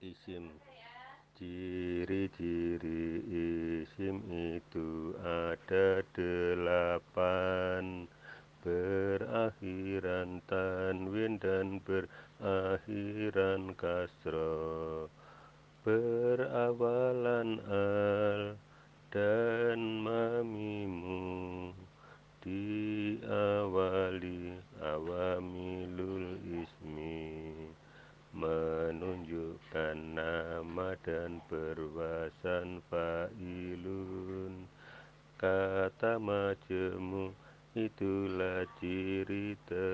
Isim. Ciri-ciri isim itu ada delapan. Berakhiran tanwin dan berakhiran kasro. Berawalan al dan mamimu. Diawali awamilul ismi menunjukkan nama dan perwasan fa'ilun. Kata majemu itulah ciri ter